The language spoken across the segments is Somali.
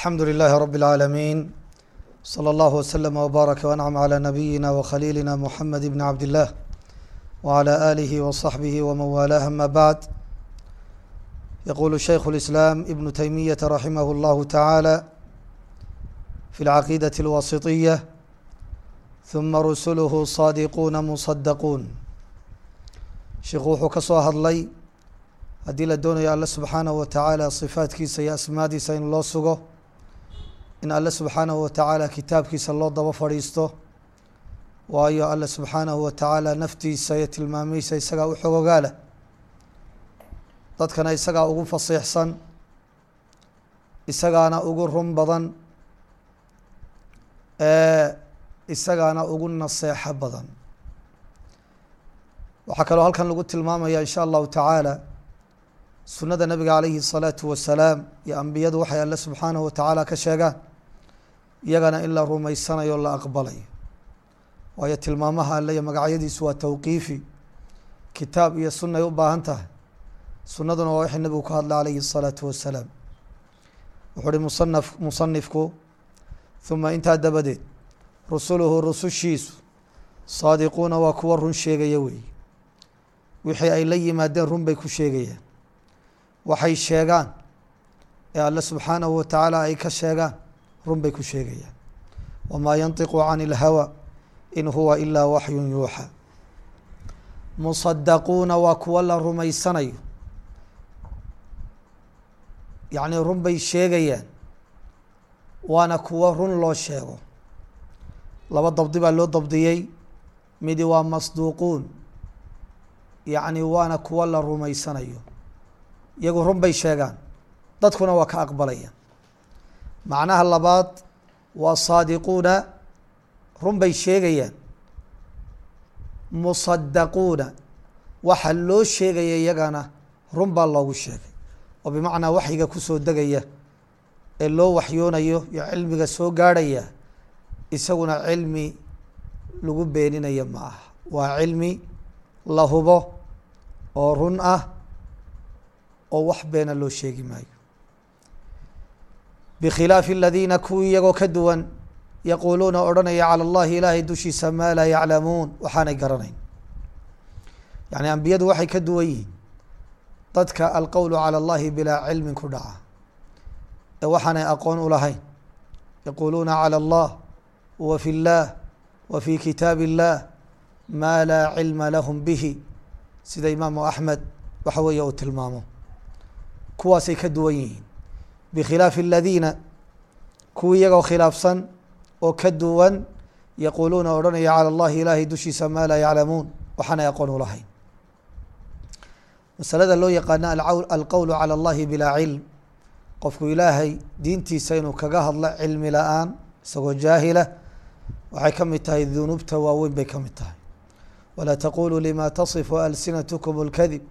الحمد لله رب العالمين صلى الله وسلم وبارك وأنعم على نبينا وخليلنا محمد بن عبد الله وعلى آله وصحبه ومن والاه أما بعد يقول شيخ الإسلام ابن تيمية رحمه الله تعالى في العقيدة الواسطية ثم رسله صادقون مصدقون sheikhu wuxuu ka soo hadlay haddii la doonayo alle subxaanahu wa tacaala sifaadkiisa iyo asmaadiisa in loo sugo in alle subxaanahu wa tacaala kitaabkiisa loo daba fadhiisto. Waayo alle subxaanahu wa tacaala naftiisa iyo tilmaamihiisa isagaa u xogogaala dadkana isagaa ugu fasiixsan isagaana ugu run badan isagaana ugu naseexo badan. Waxaa kaloo halkan lagu tilmaamaya in sha allahu tacaala sunada nabiga calayhi الsalaatu wasalaam iyo ambiyadu waxay alle subxaanahu wa tacaala ka sheegaan iyagana in la rumaysanayo la aqbalayo waayo tilmaamaha alle iyo magacyadiisu waa tawqiifi. Kitaab iyo sunay u baahan tahay. Sunaduna waa wixii nabigu ka hadlay calayhi الsalaatu wasalaam wuxuu uhi musanaf musanifku huma intaa dabadeed rusuluhu rusushiisu saadiquuna waa kuwa run sheegaya weeye wixii ay la yimaadeen run bay ku sheegayaan. Waxay sheegaan ee alle subxaanahu wa tacaala ay ka sheegaan run bay ku sheegayaan. Wamaa yantiqu can اlhawa in huwa ilaa waxyu yuuxa. Musadaquuna waa kuwa la rumaysanayo. Yacni run bay sheegayaan waana kuwa run loo sheego. Laba dabdi baa loo dabdiyey midi waa masduuquun. Yacni waana kuwa la rumaysanayo. Iyagu run bay sheegaan dadkuna waa ka aqbalayaan macnaha labaad waa saadiquuna run bay sheegayaan. Musadaquuna waxa loo sheegaya iyagana run baa loogu sheegay. Oo bimacnaa waxyiga ku soo degaya ee loo waxyoonayo iyo cilmiga soo gaarhaya isaguna cilmi lagu beeninaya ma aha. Waa cilmi la hubo oo run ah oo wax beena loo sheegi maayo bikhilaafi aladiina kuwii iyagoo ka duwan yaquuluuna odhanaya calى اllahi ilaahay dushiisa maa laa yaclamuun waxaanay garanayn yani ambiyadu waxay ka duwan yihiin dadka alqowlu calى اllahi bilaa cilmin ku dhaca ee waxaanay aqoon ulahayn yaquuluuna calى اllah wa fi اllah wa fi kitaabi اllah maa laa cilma lahum bihi sida imaamu axmed waxa weeye uu tilmaamo kuwaasay ka duwan yihiin bikhilaafi aladiina kuwii iyagoo khilaafsan oo ka duwan yaquuluuna odhanaya calى اllahi ilaahay dushiisa maa laa yaclamuun waxaanay aqoon ulahayn masalada loo yaqaano alqowlu calى اllahi bilaa cilm qofku ilaahay diintiisa inuu kaga hadlo cilmi la-aan isagoo jaahila waxay ka mid tahay dunuubta waaweyn bay ka mid tahay wlaa taquluu lima taصifu alsinatkum اlkadib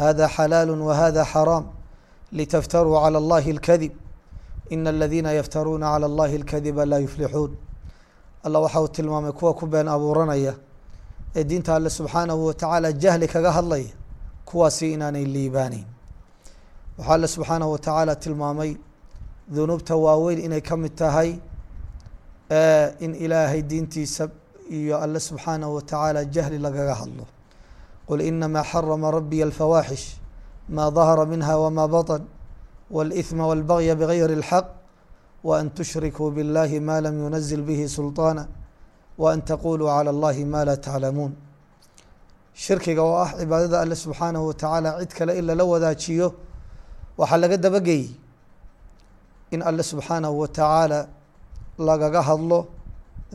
hada xalaalu wahada xaraam litaftaruu calى اllahi اlkadib ina aladiina yaftaruuna calى اllahi اlkadiba laa yuflixuun alla waxa uu tilmaamay kuwa ku been abuuranaya ee diinta alle subxaanahu wa tacaala jahli kaga hadlaya kuwaasi inaanay liibaaneyn waxaa alle subxaanahu wa tacaala tilmaamay dunuubta waaweyn inay ka mid tahay in ilaahay diintiisa iyo alle subxaanahu wa tacaala jahli lagaga hadlo qul inamaa xarama rabiya alfawaaxish ma dahara minha wma baطn wاlإثma wاlbagya bgayri اlxaq waan tushrikuu biاllahi ma lam yunazil bihi sulطaana waan taquluu calى اllahi ma laa taclamuun shirkiga oo ah cibaadada alle subxaanahu wa tacaala cid kale in lala wadaajiyo waxaa laga dabageeyey in alle subxaanahu wa tacaala lagaga hadlo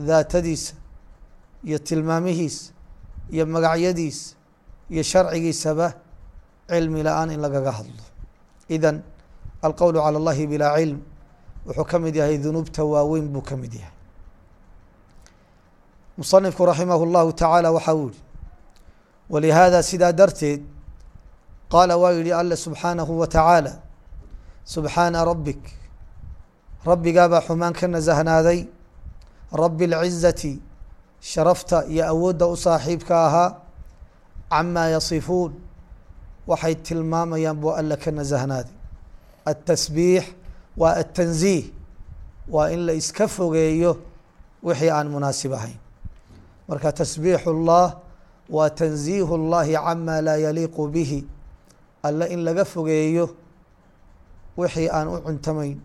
daatadiisa iyo tilmaamihiisa iyo magacyadiisa iyo sharcigiisaba cilmi la-aan in lagaga hadlo idan alqowlu calى اllahi bilaa cilm wuxuu ka mid yahay dunuubta waaweyn buu ka mid yahay musanifku raximah اllahu tacaala waxa uu yihi walihaada sidaa darteed qaala waa yihi alle subxaanahu wa tacaala subxaana rabik rabbigaabaa xumaan ka nasahnaaday rabi اlcizati sharafta iyo awoodda u saaxiibka ahaa camaa yasifuun waxay tilmaamayaan buu alle ka nasahnaaday التسبيح waa التنزيه waa in la iska fogeeyo wixii aan munaasib ahayn marka tasbiixu اllah waa tanziihu اllahi cama laa yaliiqu bihi alle in laga fogeeyo wixii aan u cuntamayn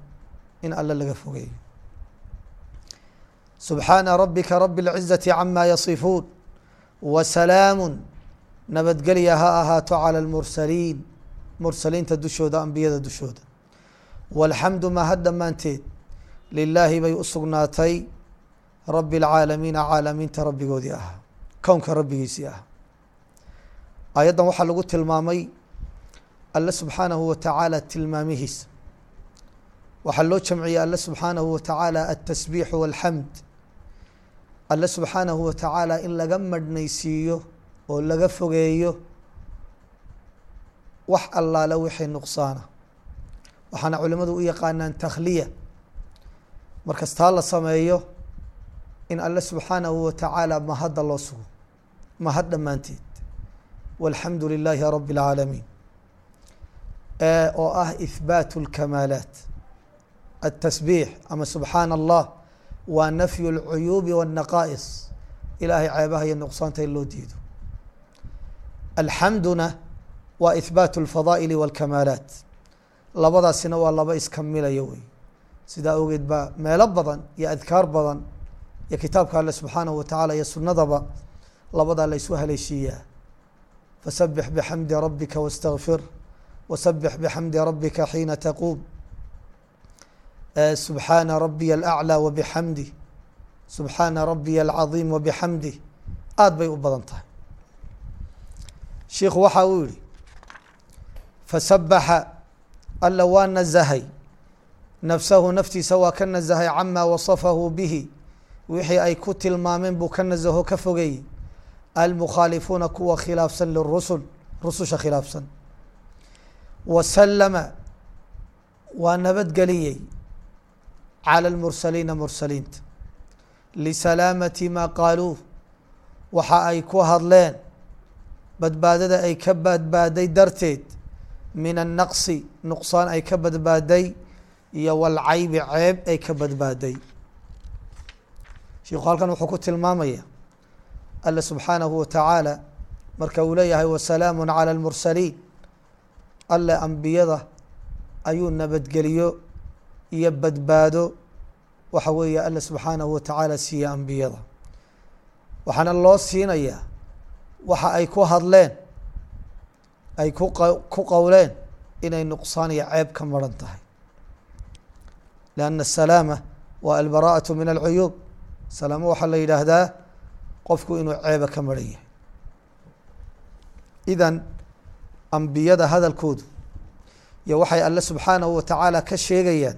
in alle laga fogeeyo subxaana rabika rabi اlcizaةi cama yasifuun wasalaamu nabadgelya ha ahaato calى اlmursaliin mursaliinta dushooda ambiyada dushooda walxamdu mahad dhammaanteed lilaahi bay u sugnaatay rabi اlcaalamiina caalamiinta rabbigoodii ahaa kownka rabbigiisii ah aayaddan waxaa lagu tilmaamay alle subxaanahu wa tacaala tilmaamihiisa waxaa loo jamciyey alle subxaanahu wa tacaala altasbiixu walxamd alle subxaanahu wa tacaala in laga madhnaysiiyo oo laga fogeeyo wax allaale wixii nuqsaana waxaana culimadu u yaqaanaan takhliya markas taa la sameeyo in alle subxaanahu wa tacaala mahadda loo sugo mahad dhammaanteed walxamdu lilaahi rabi اlcaalamiin oo ah ihbaat اlkamaalaat aلtasbiix ama subxaana allah waa nafyu اlcuyuubi wالnaqaa'is ilaahay ceebaha iyo nuqsaanta in loo diido alxamduna waa ihbaat alfadaa'ili walkamaalaat labadaasina waa laba iskamilaya wey. Sidaa awgeed baa meelo badan iyo adkaar badan iyo kitaabka alle subxaanahu wa tacaala iyo sunnadaba labadaa la ysu haleeshiiyaa fasabix bixamdi rabbika wastakfir wasabix bixamdi rabbika xiina taquum. Subxaana rabiya alaclى wabixamdi subxaana rabiya alcaظiim wabixamdi aada bay u badan tahay shiikhu waxa uu yihi fasabaxa alla waa nazahay nafsahu naftiisa waa ka nazahay cama wasafahu bihi wixii ay ku tilmaameen buu ka nazaho ka fogeeyey almukhaalifuuna kuwa khilaafsan lirusul rususha khilaafsan. Wasalama waa nabadgeliyey calى اlmursaliina mursaliinta lisalaamati maa qaaluuh waxa ay ku hadleen badbaadada ay ka badbaaday darteed min annaqsi nuqsaan ay ka badbaaday iyo walcaybi ceeb ay ka badbaaday. Shiku halkan wuxuu ku tilmaamaya alle subxaanahu wa tacaala marka uu leeyahay wasalaamu calى اlmursaliin alle ambiyada ayuu nabadgeliyo iyo badbaado. Waxa weeye alle subxaanahu wa tacaala siiya ambiyada. Waxaana loo siinayaa waxa ay ku hadleen ay ku ku qowleen inay nuqsaan iyo ceeb ka maran tahay. Lianna asalaama waa albaraa'atu min alcuyuub salaamo waxaa la yidhaahdaa qofku inuu ceeba ka maran yahay. Idan ambiyada hadalkoodu iyo waxay alle subxaanahu wa tacaala ka sheegayaan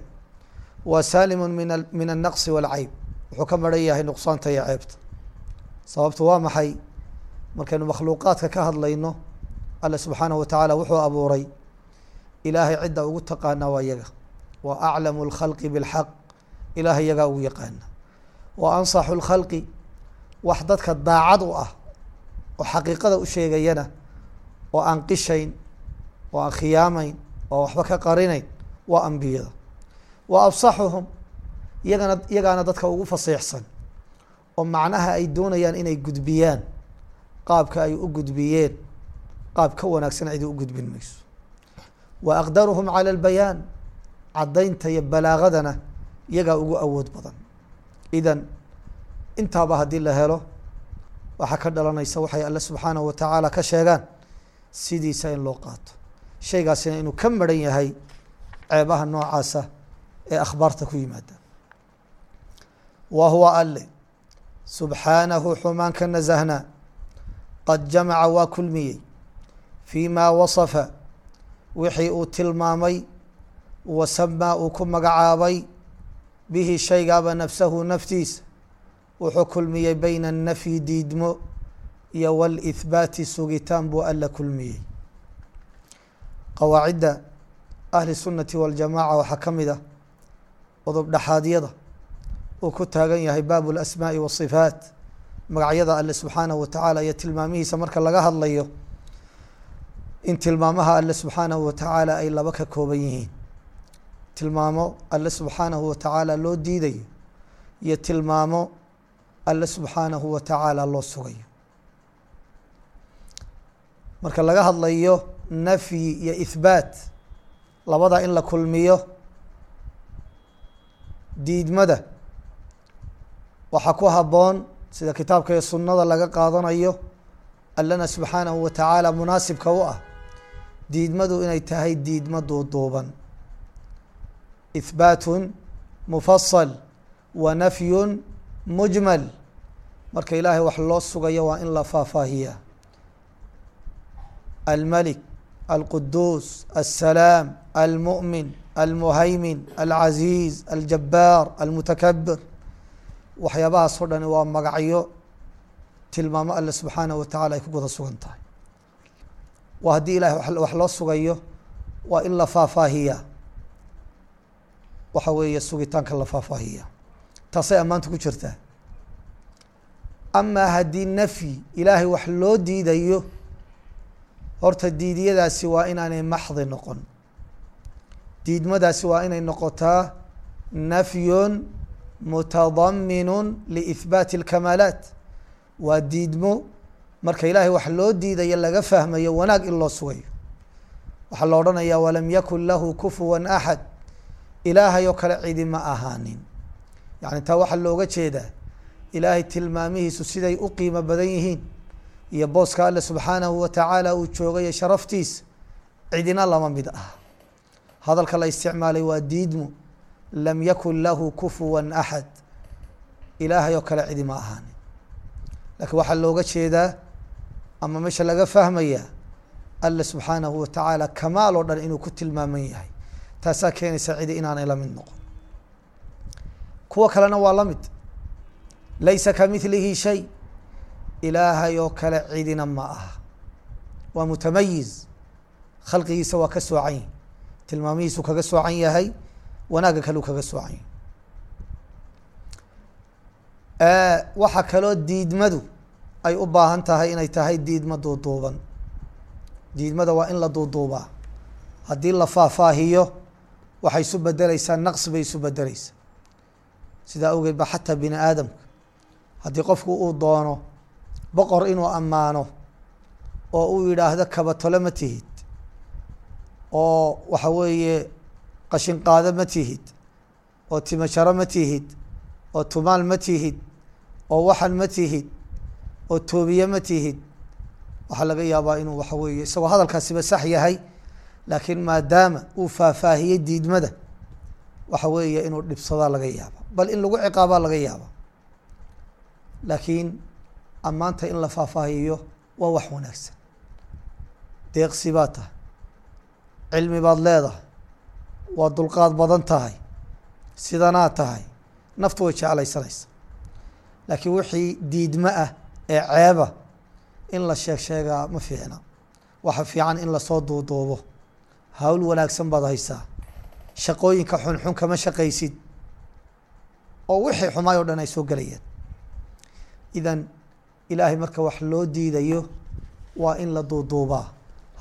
waa saalimu min min annaqsi waalcayb wuxuu ka maran yahay nuqsaanta iyo ceebta. Sababtu waa maxay markaynu makhluuqaadka ka hadlayno alle subxaanahu wa tacaala wuxuu abuuray ilaahay cidda ugu taqaanaa waa yaga wa aclamu اlkhalqi biاlxaq ilaahay yagaa ugu yaqaana wa ansaxu اlkhalqi wax dadka daacad u ah oo xaqiiqada u sheegayana oo aan qishayn oo aan khiyaamayn oo waxba ka qarinayn waa ambiyada wa afsaxuhum iyagana iyagaana dadka ugu fasiixsan oo macnaha ay doonayaan inay gudbiyaan qaabka ay u gudbiyeen qaab ka wanaagsan cidi u gudbin mayso. Wa aqdaruhum calى اlbayaan caddaynta iyo balaagadana iyagaa ugu awood badan. Idan intaaba haddii la helo waxaa ka dhalanaysa waxay alle subxaanahu wa tacaala ka sheegaan sidiisa in loo qaato. Shaygaasina inuu ka maran yahay ceebaha noocaasa ee akhbaarta ku yimaada. Wa huwa alle subxaanahu xumaan ka nasahnaa qad jamaca waa kulmiyey fii maa wasafa wixii uu tilmaamay wasamaa uu ku magacaabay bihi shaygaaba nafsahu naftiisa wuxuu kulmiyey bayna annafyi diidmo iyo wاlإhbaati sugitaan buu alla kulmiyey qawaacidda ahli الsunati waاljamaca waxaa ka mid ah qodob dhexaadyada uu ku taagan yahay baab اlasmaaءi wالصifaat magacyada alle wa tacaala iyo tilmaamihiisa marka laga hadlayo in tilmaamaha alle subxaanahu wa tacaala ay laba ka kooban yihiin. Tilmaamo alle subxaanahu wa tacaala loo diidayo iyo tilmaamo alle subxaanahu wa tacaala loo sugayo. Marka laga hadlayo nafyi iyo ihbaat labada in la kulmiyo diidmada waxaa ku habboon sida kitaabka iyo sunnada laga qaadanayo allana subxaanahu wa tacaala munaasibka u ah diidmadu inay tahay diidmo duuduuban. Ihbaatun mufasal wa nafyun mujmal. Marka ilaahay wax loo sugayo waa in la faahfaahiya almalik alquduus alsalaam almu'min almuhaymin alcaziiz aljabaar almutakabir waxyaabahaas oo dhani waa magacyo tilmaamo alle subxaanahu wa tacala ay ku guda sugan tahay. Waa haddii ilahay wax loo sugayo waa in la faahfaahiya waxa weeye sugitaanka la faahfaahiya taasay ammaanta ku jirtaa. Amaa haddii nafyi ilaahay wax loo diidayo horta diidiyadaasi waa inaanay maxdi noqon. Diidmadaasi waa inay noqotaa nafyun mutadaminun liihbaati اlkamaalaat waa diidmo. Marka ilaahay wax loo diidayo laga fahmayo wanaag in loo sugayo. Waxaa la odhanayaa walam yakun lahu kufuwan axad ilaahay oo kale cidi ma ahaanin. Yani taa waxaa looga jeedaa ilaahay tilmaamihiisu siday u qiimo badan yihiin. Iyo booska alle subxaanahu wa tacaala uu joogayo sharaftiisa cidina lama mid ah. Hadalka la isticmaalay waa diidmo lam yakun lahu kufuwan axad ilaahay oo kale cidi ma ahaanin laakiin waxaa looga jeedaa ama meesha laga fahmaya alle subxaanahu wa tacaala kamaal oo dhan inuu ku tilmaaman yahay. Taasaa keenaysa cidi inaanay la mid noqon. Kuwa kalena waa la mid. Laysa kamilihi shay. Ilaahay oo kale cidina ma aha. Waa mutamayiz. Khalqigiisa waa ka soocan yahy tilmaamihiisu kaga soocan yahay wanaagga kaleu kaga soocan yahay waxaa kaloo diidmadu ay u baahan tahay inay tahay diidmo duuduuban. Diidmada waa in la duuduubaa. Haddii la faahfaahiyo waxay isu bedeleysaa naqsi bay isu bedeleysaa sidaa awgeed ba xataa bini aadamka haddii qofku uu doono boqor inuu ammaano oo uu yidhaahdo kabatole ma tihid oo waxa weeye qashin qaado ma tihid oo timasharo ma tihid oo tumaal ma tihid oo waxan ma tihid oo toobiye ma tihid. Waxaa laga yaabaa inuu waxa weeye isagoo hadalkaasiba sax yahay laakiin maadaama uu faahfaahiyey diidmada waxa weeye inuu dhibsadaa laga yaaba bal in lagu ciqaabaa laga yaaba laakiin ammaanta in la faahfaahiyo waa wax wanaagsan. Deeqsi baad tahay. Cilmi baad leedahay waa dulqaad badan tahay sidanaad tahay naftu way jeclaysanaysa laakiin wixii diidmo ah ee ceeba in la sheeg sheegaa ma fiicna. Waxa fiican in la soo duuduubo. Hawl wanaagsan baad haysaa. Shaqooyinka xunxun kama shaqaysid. Oo wixii xumaay o dhan ay soo gelayaan idan ilaahay marka wax loo diidayo waa in la duuduubaa.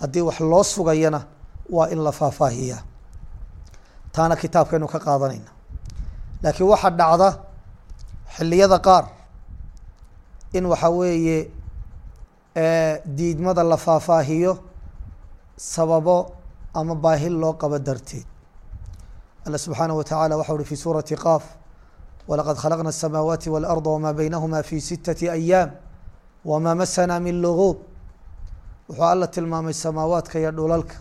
Haddii wax loo sugayana waa in la faahfaahiyaa taana kitaabkaynu ka qaadanayna laakiin waxaa dhacda xilliyada qaar in waxa weeye diidmada la faahfaahiyo sababo ama baahi loo qabo darteed alla subxaanaه wa taعala waxa uhi fi suurati qaaf walaqad khalaqna الsamaawaati wاlأrضa wma baynahuma fi sitaةi ayaam wma masana min luguub wuxuu alla tilmaamay samaawaadka iyo dhulalka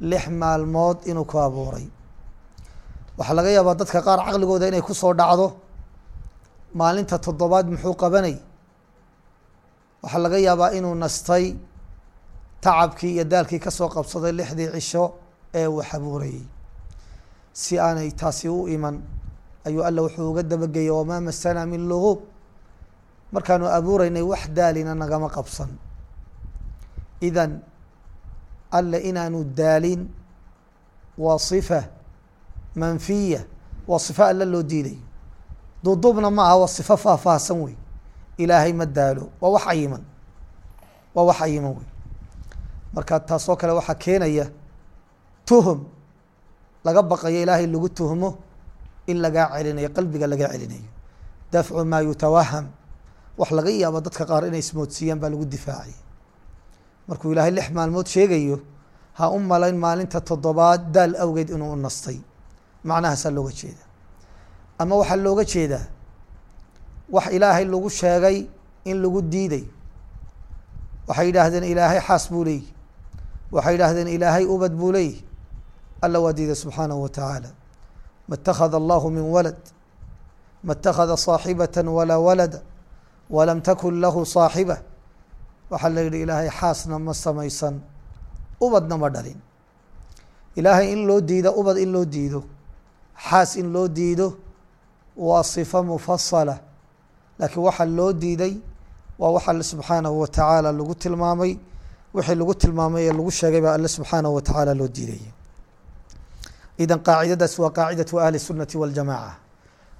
lix maalmood inuu ku abuuray waxaa laga yaabaa dadka qaar caqligooda inay ku soo dhacdo maalinta toddobaad muxuu qabanay? Waxaa laga yaabaa inuu nastay tacabkii iyo daalkii ka soo qabsaday lixdii cisho ee uu xabuurayey si aanay taasi u iman ayuu alla wuxuu uga dabageyey wamaa masana min luguub markaanu abuureynay wax daalina nagama qabsan. Idan alle inaanu daalin waa sifa manfiya waa sifo alle loo diidayo duuduubna ma aha waa sifo faahfaahsan wey. Ilaahay ma daalo waa wax cayiman. Waa wax cayiman wey. Marka taasoo kale waxaa keenaya tuhum. Laga baqayo ilaahay lagu tuhmo in lagaa celinayo qalbiga laga celinayo. Dafcu maa yutawaham. Wax laga yaabo dadka qaar inay ismoodsiiyaan baa lagu difaacay. Markuu ilaahay lix maalmood sheegayo ha u malayn maalinta toddobaad daal awgeed inuu u nastay macnahaasaa looga jeeda ama waxaa looga jeedaa wax ilaahay lagu sheegay in lagu diiday waxay yidhaahdeen ilaahay xaas buu leeyihi waxay yidhaahdeen ilaahay ubad buu leeyihi alla waa diiday subxaanahu wa tacaala ma اtakhada allahu min walad ma اtakhada صaaxibata walaa walada walam takun lahu صaaxiba waxaa la yidhi ilaahay xaasna ma samaysan ubadna ma dhalin ilaahay in loo diido ubad in loo diido xaas in loo diido waa صifo mufasala laakiin waxaa loo diiday waa wax alle subxaanahu wa tacaala lagu tilmaamay wixii lagu tilmaamay ee lagu sheegay baa alle subxaanahu wa tacaala loo diidaya idan qaacidadaas waa qaacidatu ahli الsunati waاljamaca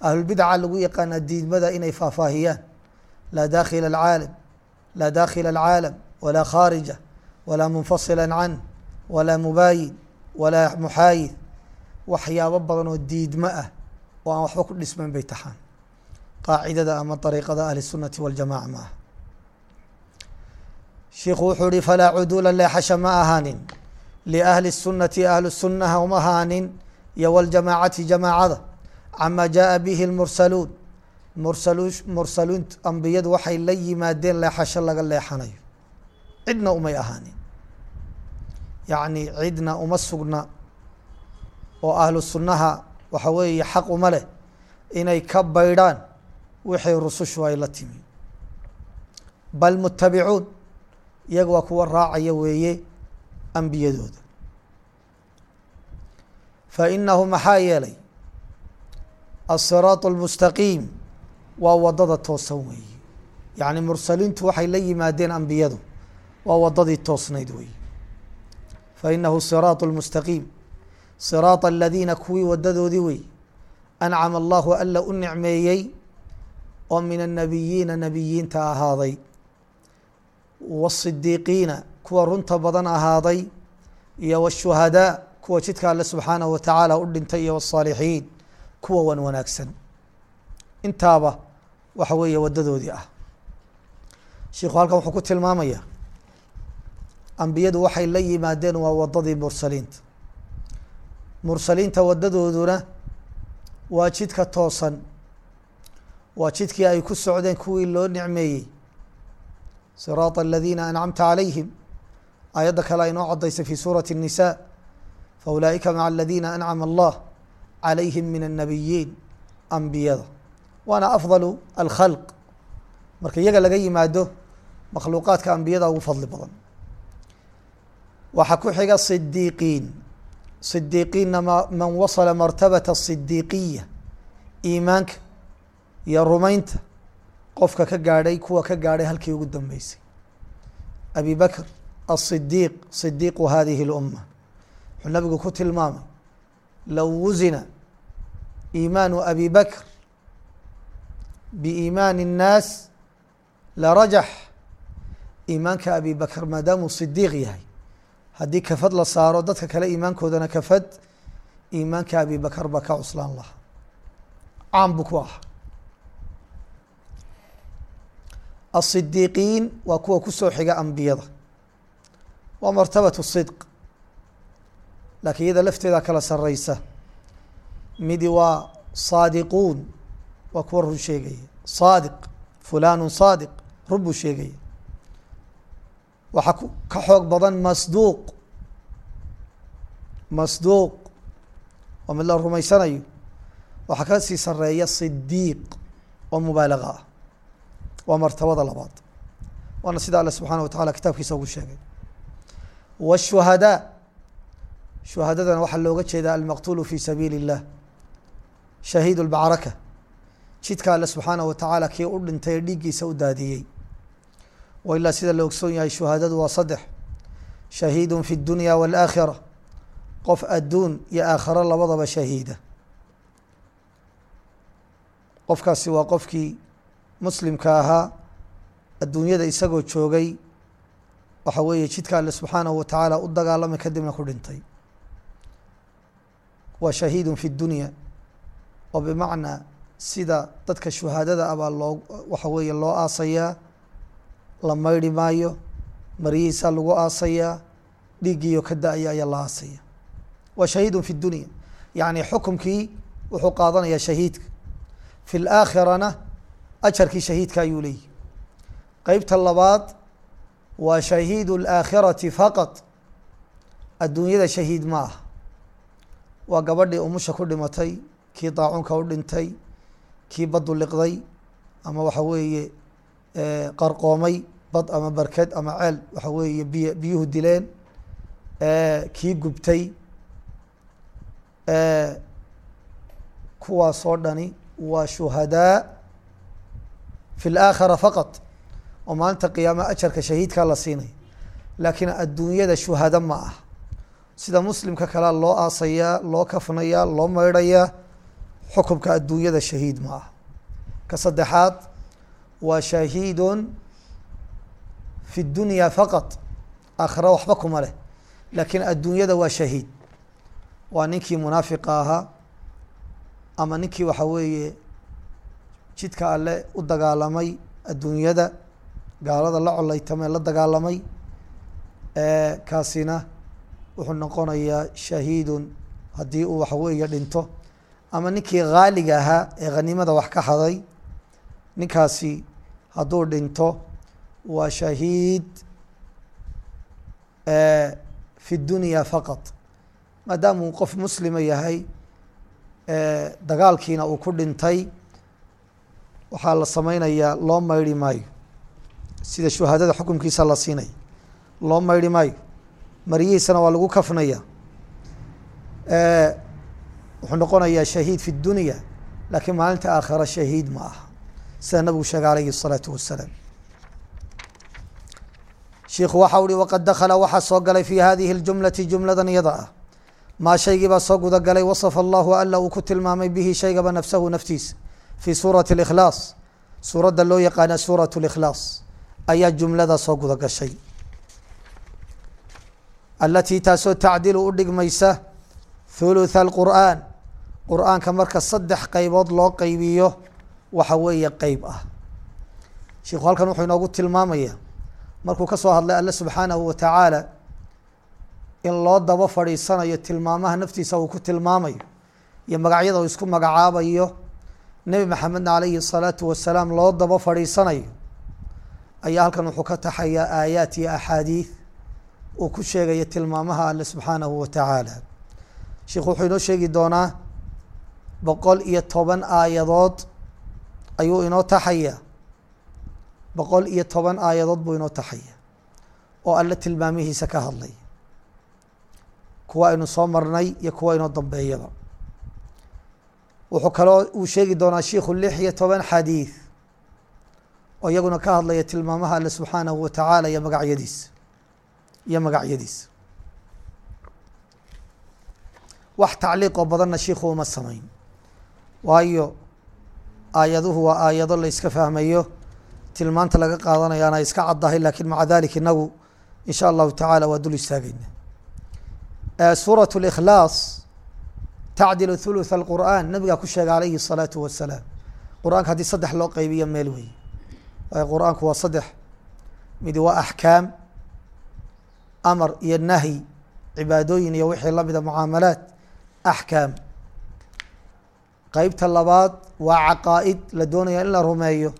ahlulbidca lagu yaqaanaa diidmada inay faahfaahiyaan laa dakhila اlcaalam laa dakhila اlcaalam walaa khaarija walaa munfasila can walaa mubaayin walaa muxaayid waxyaabo badan oo diidmo ah oo aan waxba ku dhismayn bay taxaan qaacidada ama ariiqada ahli الsunati waاljamaca ma aha shiku wuxuu ihi falaa cuduula leexasha ma ahaanin liahli الsunati ahlu sunaha uma ahaanin iyo wاljamaacati jamaacada cama jaءa bihi اlmursaluun mursalu mursaluun ambiyadu waxay la yimaadeen leexasho laga leexanayo cidna umay ahaanin yacni cidna uma sugna oo ahlu sunnaha waxa weeye xaq uma leh inay ka baydhaan wixii rusushu ay la timi. Bal mutabicuun iyaga waa kuwa raacaya weeye ambiyadooda. Fa inahu maxaa yeelay asiraatu اlmustaqiim waa waddada toosan weeye. Yacni mursaliintu waxay la yimaadeen ambiyadu waa waddadii toosnayd weeye. Fa inahu siraatu lmustaqiim siraata aladiina kuwii wadadoodii wey ancama allahu alla u nicmeeyey oo min annabiyiina nebiyiinta ahaaday wasidiiqiina kuwa runta badan ahaaday iyo washuhadaa kuwa jidka alle subxaanahu watacaala u dhintay iyo wsaalixiin kuwa wan wanaagsan intaaba waxa weeye wadadoodii ah shiku halkan wuxuu ku tilmaamaya ambiyadu waxay la yimaadeen waa wadadii mursaliinta mursaliinta wadadooduna waa jidka toosan waa jidkii ay ku socdeen kuwii loo nicmeeyey siraaط aladiina ancamta calayhim aayadda kale aynoo cadaysay fi suurati الnisa faulaa'ika maca aladiina ancama allah calayhim min الnabiyiin ambiyada waana afdalu alkhalq marka iyaga laga yimaado makhluuqaadka ambiyada ugu fadli badan waxaa ku xiga صidiiqiin صidiiqiinna ma man wasala martabata الصidiiqiya iimaanka iyo rumaynta qofka ka gaadhay kuwa ka gaadhay halkii ugu dambeysay abi bakr الصidiiq صidiiqu hadihi اlأuma wuxuu nabigu ku tilmaamay low wusina iimaanu abi bakr biiimaani الnaas larajax iimaanka abi bakr maadaamuu صidiiq yahay haddii kafad la saaro dadka kale iimaankoodana kafad iimaanka abibakar baa ka cuslaan laha caan buu ku ah asidiiqiin waa kuwa ku soo xiga ambiyada. Waa martabatu sidq. Laakiin iyada lafteeda kala sareysa midi waa saadiquun waa kuwa run sheegaya. Saadiq fulaanu saadiq run buu sheegaya waxaa ka xoog badan masduuq. Masduuq. Oo mid la rumaysanayo. Waxa ka sii sareeya sidiiq oo mubaalaga ah. Waa martabada labaad. Waana sida alle subxaana wa tacala kitaabkiisa ugu sheegay. Washuhadaa shuhadadana waxaa looga jeedaa almaqtuulu fi sabiili اllah shahiid اlmacraka jidka alle subxaana wa tacaala kii u dhintay ee dhiiggiisa u daadiyey wa ilaa sida la ogsoon yahay shuhadadu waa saddex. Shahiidu fi اdunya wاlaakhira qof adduun iyo aakhiro labadaba shahiida. Qofkaasi waa qofkii muslimka ahaa adduunyada isagoo joogay waxa weeye jidka alle subxaanahu wa tacaala u dagaalamay kadibna ku dhintay. Waa shahiidun fi dunya. Oo bimacnaa sida dadka shuhaadada abaa loo waxa weeye loo aasayaa la maydhi maayo maryihiisaa lagu aasayaa dhiiggiiyo ka da'aya ayaa la aasaya. Waa shahiidun fi dunya. Yacni xukumkii wuxuu qaadanayaa shahiidka. Fi laakhirana ajarkii shahiidka ayuu leeyihi qeybta labaad waa shahiidu اlaakhirati faqad adduunyada shahiid ma ah waa gabadhii umusha ku dhimatay kii daacunka u dhintay kii baddu liqday ama waxa weeye qarqoomay bad ama barked ama ceel waxa weeye biy biyuhu dileen kii gubtay kuwaasoo dhani waa shuhadaa fi laakhira faqad oo maalinta qiyaame ajarka shahiidkaa la siinaya laakiin adduunyada shuhada ma ah. Sida muslimka kalea loo aasayaa loo kafnayaa loo maydhayaa xukumka adduunyada shahiid ma ah. Ka saddexaad waa shahiidun fi dunya faqad aakhira waxba kuma leh. Laakiin adduunyada waa shahiid. Waa ninkii munaafiqa ahaa ama ninkii waxa weeye jidka alle u dagaalamay adduunyada gaalada la colaytamee la dagaalamay kaasina wuxuu noqonayaa shahiidun haddii uu waxa weeye dhinto ama ninkii haaliga ahaa ee khanimada wax ka haday ninkaasi hadduu dhinto waa shahiid fi dunya faqad maadaama uu qof muslima yahay dagaalkiina uu ku dhintay waxaa la sameynayaa loo maydhi maayo. Sida shuhaadada xukumkiisa la siinaya loo maydhi maayo. Maryihiisana waa lagu kafnaya wuxuu noqonayaa shahiid fi dunya laakiin maalinta aakhira shahiid ma aha sida nabigu sheegay alayhi الsalaatu wasalaam shiku waxa uhi waqad dakla waxaa soo galay fi hadihi اljumlati jumladan iyada ah maa shaygii baa soo guda galay wasafa allahu alla uu ku tilmaamay bihi shaygaba nafsahu naftiisa fi suurati اlikhlaas suuradda loo yaqaana suuraة اlikhlaas ayaa jumlada soo guda gashay alatii taasoo tacdilu u dhigmaysa thulutha alqur'aan qur'aanka marka saddex qeybood loo qeybiyo waxa weeye qeyb ah. Shiku halkan wuxuu inoogu tilmaamaya markuu ka soo hadlay alle subxaanahu wa tacaala in loo daba fadhiisanayo tilmaamaha naftiisa uu ku tilmaamayo iyo magacyada uu isku magacaabayo nebi maxamedna calayhi الsalaatu wasalaam loo daba fadhiisanayo ayaa halkan wuxuu ka taxayaa aayaat iyo axaadiid uu ku sheegaya tilmaamaha alle subxaanahu wa tacaala. Sheikhu wuxuu inoo sheegi doonaa boqol iyo toban aayadood ayuu inoo taxaya. Boqol iyo toban aayadood buu inoo taxaya oo alle tilmaamihiisa ka hadlay. Kuwa aynu soo marnay iyo kuwa inoo dambeeyaba. Wuxuu kaloo uu sheegi doonaa shiikhu lix iyo toban xadiid oo iyaguna ka hadlaya tilmaamaha alle subxaanahu wa tacaala iyo magacyadiisa iyo magacyadiisa wax tacliiq oo badanna shiikhu uma samayn. Waayo aayaduhu waa aayado la iska fahmayo tilmaanta laga qaadanayaana iska caddahay lakin maca dalik inagu in sha allahu tacaala waa dul istaageyna suuraة اlikhlaas tacdilu thuluث alqur'an nabigaa ku sheegay alayhi الsalaatu wasalaam qur'aanka haddii saddex loo qeybiyo meel wey waayo qur'aanku waa saddex midi waa axkaam amar iyo nahyi cibaadooyin iyo wixii lamida mucaamalaat axkaam qeybta labaad waa caqaa'id la doonaya in la rumeeyo.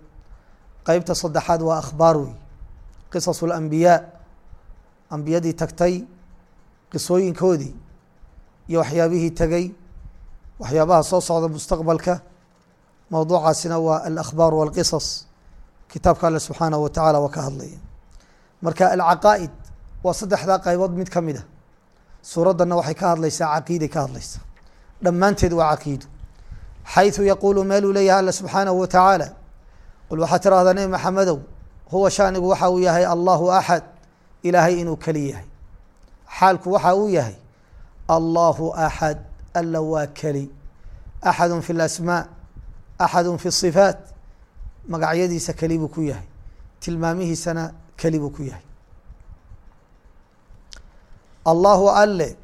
Qeybta saddexaad waa akhbaar wey qisas اlambiyaa ambiyadii tagtay qisooyinkoodii iyo waxyaabihii tegey waxyaabaha soo socda mustaqbalka. Mowduucaasina waa alakhbaar walqisas. Kitaabka alle subxaanahu wa tacaala waa ka hadlaya. Marka alcaqaa'id waa saddexdaa qaybood mid ka mid a suuraddanna waxay ka hadlaysaa caqiiday ka hadlaysaa. Dhammaanteed waa caqiido xayu yaquulu meeluu leeyahay alla subxaanahu watacaala qul waxaad tirahdaa nebi maxamedow huwa shaanigu waxa uu yahay allahu axad ilaahay inuu keli yahay xaalku waxa uu yahay allahu axad alla waa keli axadu fi lasmaa axadu fi sifaat magacyadiisa keli buu ku yahay tilmaamihiisana keli buu ku yahay allahu alle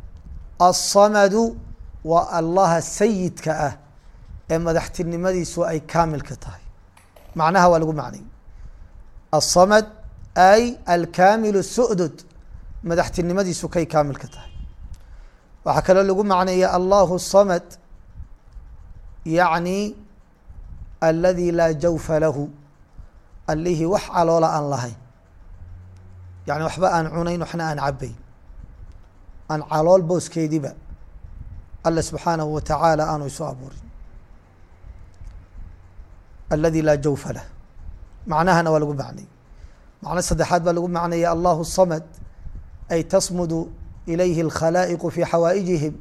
asamadu waa allaha sayidka ah ee madaxtinimadiisu ay kaamilka tahay. Macnaha waa lagu macnay. Aلsamad ay alkaamilu su'dud madaxtinimadiisu kay kaamilka tahay. Waxaa kaloo lagu macneeya allahu samad yacni aladi laa jawfa lahu allihii wax caloola aan lahayn. Yani waxba aan cunayn waxna aan cabayn aan calool booskeediba alla subxaanahu wa tacaala aanu isu abuurin aladi laa jawfa lah macnahana waa lagu macnay. macno saddexaad baa lagu macnaya allahu samad ay tasmudu ilayhi اlkhalaa'iqu fii xawaa'ijihim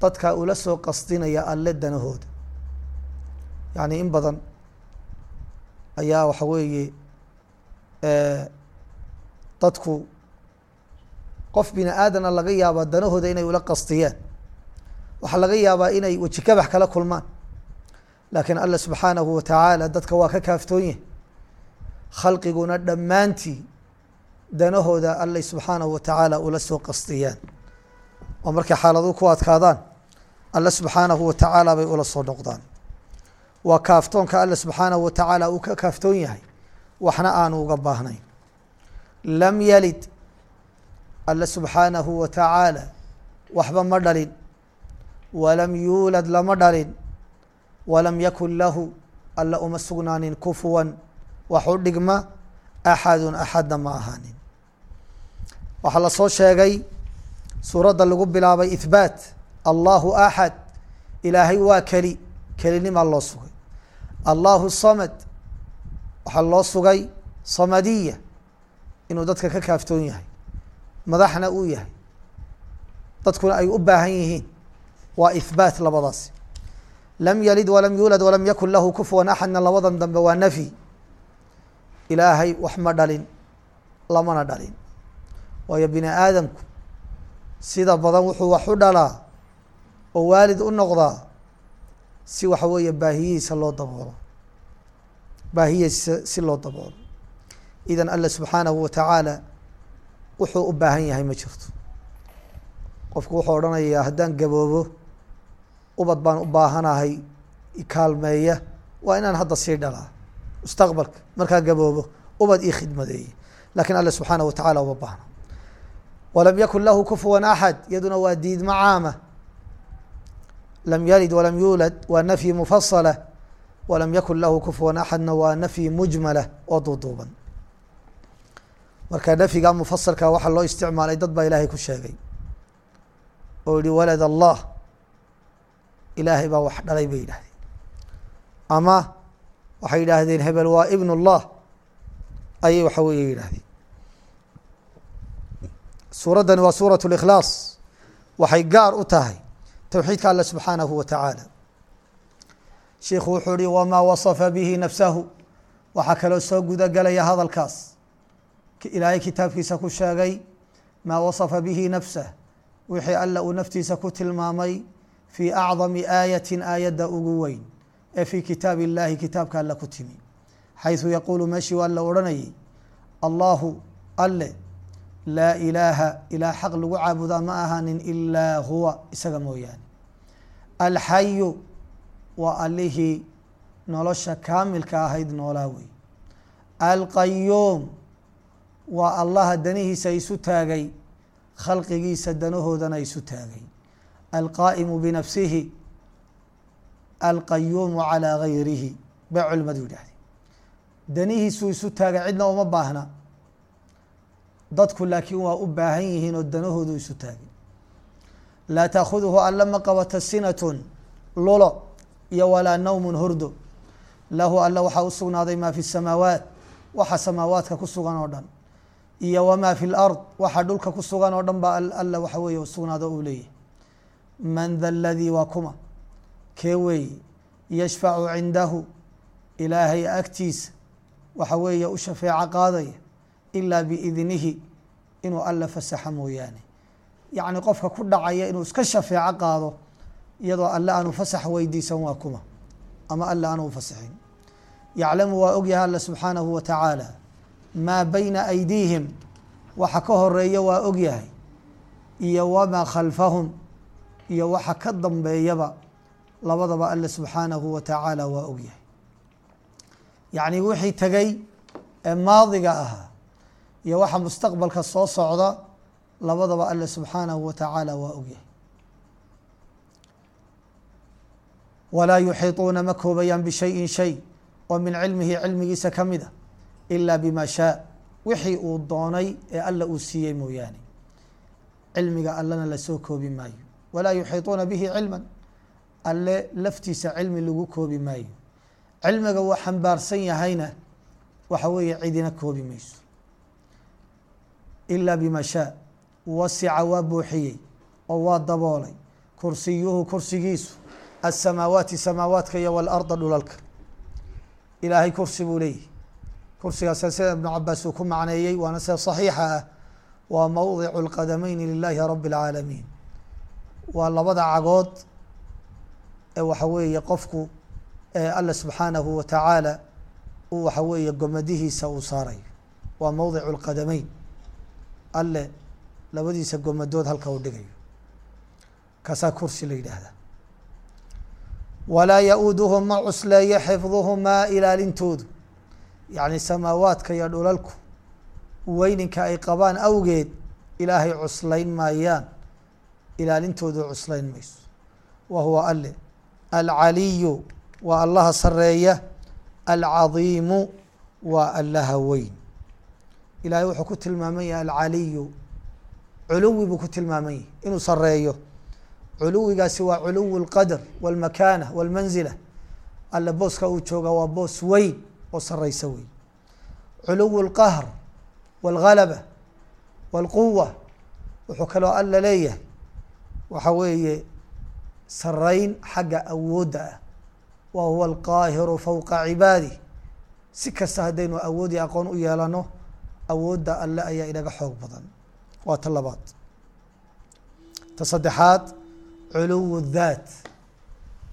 dadkaa ula soo qasdinaya alle danahooda yani in badan ayaa waxa weeye dadku qof bini aadana laga yaabaa danahooda inay ula qastiyaan waxaa laga yaabaa inay weji kabax kala kulmaan laakiin alla subxaanahu wa tacaala dadka waa ka kaaftoon yahay khalqiguna dhammaantii danahooda allay subxaanahu wa tacaala ula soo qastiyaan. Oo markay xaaladuhu ku adkaadaan alle subxaanahu wa tacaala bay ula soo noqdaan. Waa kaaftoonka alle subxaanahu wa tacaala uu ka kaaftoon yahay waxna aanu uga baahnayn. Lam yalid alle subxaanahu wa tacaala waxba ma dhalin. Walam yuulad lama dhalin walam yakun lahu alla uma sugnaanin kufuwan. Wax u dhigma axadun axadna ma ahaanin. Waxaa la soo sheegay suuradda lagu bilaabay ihbaat allahu axad ilaahay waa keli kelinimaa loo sugay. Allahu samad waxaa loo sugay samadiya inuu dadka ka kaaftoon yahay madaxna uu yahay. Dadkuna ay u baahan yihiin waa ihbaat labadaasi lam yalid walam yuulad walam yakun lahu kufuwan axadna labadan dambe waa nafyi ilaahay wax ma dhalin lamana dhalin. Waayo bini aadamku sida badan wuxuu wax u dhalaa oo waalid u noqdaa si waxa weeye baahiyihiisa loo daboolo baahiyihiisa si loo daboolo. Idan alla subxaanahu wa tacaala wuxuu u baahan yahay ma jirto. Qofku wuxuu odhanayaa haddaan gaboobo ubad baan u baahanahay ikaalmeeya waa inaan hadda sii dhalaa mustaqbalka markaa gaboobo ubad ii khidmadeeye lakiin alle subxaanaه wa tacala uma baahna. Walam yakun lahu kufuwan axad iyaduna waa diidma caama lam yalid walam yuulad waa nafyi mufasala walam yakun lahu kufuwan axadna waa nafyi mujmala oo duuduuban. Marka nafyiga mufasalka waxaa loo isticmaalay dad baa ilaahay ku sheegay. Oo yihi walad allah ilaahay baa wax dhalay bay yidhahdeen ama waxay yidhaahdeen hebel waa ibn اllah ayay waxa weeye yidhahdeen suuraddani waa suuraة اlikhlaas waxay gaar u tahay towxiidka alle subxaanahu wa tacaala sheikhu wuxuu hi wamaa wasafa bihi nafsahu waxaa kaloo soo guda gelaya hadalkaas ilaahay kitaabkiisa ku sheegay maa wasafa bihi nafsah wixii alla uu naftiisa ku tilmaamay fii acdami aayatin aayadda ugu weyn ee fii kitaab illahi kitaabka alle ku timi. Xayثu yaquulu meeshii waa la odhanayay allahu alle laa ilaaha ilaa xaq lagu caabudaa ma ahaanin ilaa huwa isaga mooyaane. Alxayu waa allihii nolosha kaamilka ahayd noolaa wey alqayuum waa allaha danihiisa isu taagay khalqigiisa danahoodana isu taagay alqaa'imu binafsihi alqayuumu calىa gayrihi bay culimadu yidhahdeen danihiisuu isu taagay cidna uma baahna dadku laakiin waa u baahan yihiin oo danahoodu isu taagay laa taakhuduhu alla ma qabato sinatun lulo iyo walaa nawmun hurdo lahu alla waxaa u sugnaaday maa fi samaawaat waxa samaawaadka ku sugan oo dhan iyo wamaa fi lard waxa dhulka ku sugan oo dhan baa alla waxa weeye usugnaado uu leeyahay man da ladii waa kuma kee weeye yashfacu cindahu ilaahay agtiisa waxa weeye u shafeeco qaadaya ilaa biidnihi inuu alla fasaxa mooyaane yacni qofka ku dhacaya inuu iska shafeeco qaado iyadoo alle aanu fasax weydiisan waa kuma ama alle aanu ufasaxin yaclamu waa ogyahay alla subxaanahu wa tacaala maa bayna aydiihim waxa ka horreeya waa ogyahay iyo wamaa khalfahum iyo waxa ka dambeeyaba labadaba alle subxaanahu wa tacaala waa ogyahay yacni wixii tegey ee maadiga ahaa iyo waxa mustaqbalka soo socda labadaba alle subxaanahu wa tacaala waa ogyahay walaa yuxiiطuuna ma koobayaan bishayin shay oo min cilmihi cilmigiisa ka mid a ila bima shaa. Wixii uu doonay ee alla uu siiyey mooyaane. Cilmiga allana la soo koobi maayo walaa yuxiiطuuna bihi cilma alle laftiisa cilmi lagu koobi maayo cilmiga uu xambaarsan yahayna waxa weeye cidina koobi mayso ila bima shaa wasica waa buuxiyey oo waa daboolay kursiyuhu kursigiisu asamaawaati samaawaadka iyo walarda dhulalka ilaahay kursi buu leeyahy kursigaas sida ibnu cabaas uu ku macneeyey waana sida saxiixa ah waa mowdicu اlqadamayni lilahi rabi اlcaalamiin waa labada cagood ee waxa weeye qofku alla subxaanahu wa tacaala uu waxa weeye gomadihiisa uu saarayo waa mowdicu اlqadamayn alle labadiisa gomadood halka uu dhigayo. Kaasaa kursi la yidhaahdaa. Walaa ya-uuduhu ma cusleeyo xifduhumaa ilaalintoodu. Yacni samaawaadka iyo dhulalku weyninka ay qabaan awgeed ilaahay cuslayn maayaan ilaalintoodu cuslayn mayso wa huwa alle alcaliyu waa allaha sareeya alcadiimu waa allaha weyn ilahay wuxuu ku tilmaaman yahay alcaliyu culuwi buu ku tilmaaman yahay inuu sareeyo culuwigaasi waa culuwu اlqadr wاlmakaana wاlmanzila alle booska uu jooga waa boos weyn oo sareysa weyn culuwu اlqahr wاlgalaba wاlquwa wuxuu kaloo alla leeyahay waxa weeye sareyn xagga awoodda ah. Wa huwa alqaahiru fowqa cibaadih si kasta haddaynu awood aqoon u yeelano awoodda alle ayaa inaga xoog badan. Waa ta labaad. Ta saddexaad culuwu daat.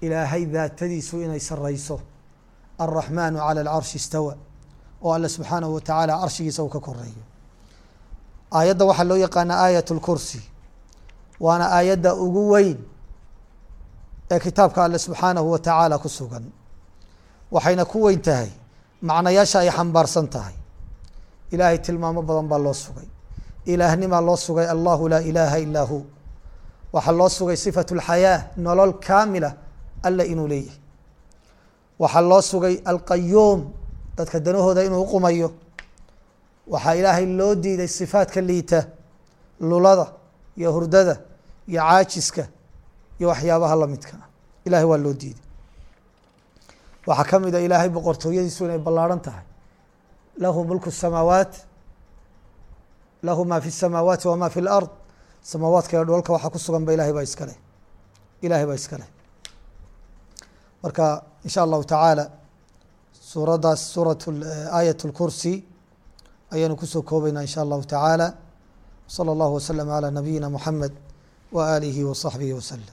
Ilaahay daatadiisu inay sareyso alraxmaanu cala alcarshi istawa oo alle subxaanahu wa tacaala carshigiisa uu ka koreeyo aayadda waxaa loo yaqaanaa aayat اlkursi waana aayadda ugu weyn ee kitaabka alle subxaanahu wa tacaala ku sugan. Waxayna ku weyn tahay macnayaasha ay xambaarsan tahay. Ilaahay tilmaamo badan baa loo sugay. Ilaahnimaa loo sugay allahu laa ilaaha ilaa hu. Waxaa loo sugay sifatu اlxayaa nolol kaamila alle inuu leeyahay. Waxaa loo sugay alqayuum dadka danahooda inuu uqumayo waxaa ilaahay loo diiday sifaadka liita lulada iyo hurdada iyo caajiska iyo waxyaabaha lamidka ah ilahay waa loo diiday waxaa ka mid a ilaahay boqortooyadiisu inay ballaarhan tahay lahu mulku الsamaawaat lahu ma fi الsamaawaati wama fi اlard samaawaadka iyo dhoolka waxaa ku sugan ba ilahay baa iska leh ilahay baa iska leh marka in sha allahu tacaala suuraddaas suurat aayat اlkursi ayaanu kusoo koobaynaa in sha allahu tacaala salى اllahu waslama alى nabiyina muxamed wa صaxbihi waslem